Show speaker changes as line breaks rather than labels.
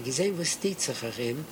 gesehen, was steht sich darin,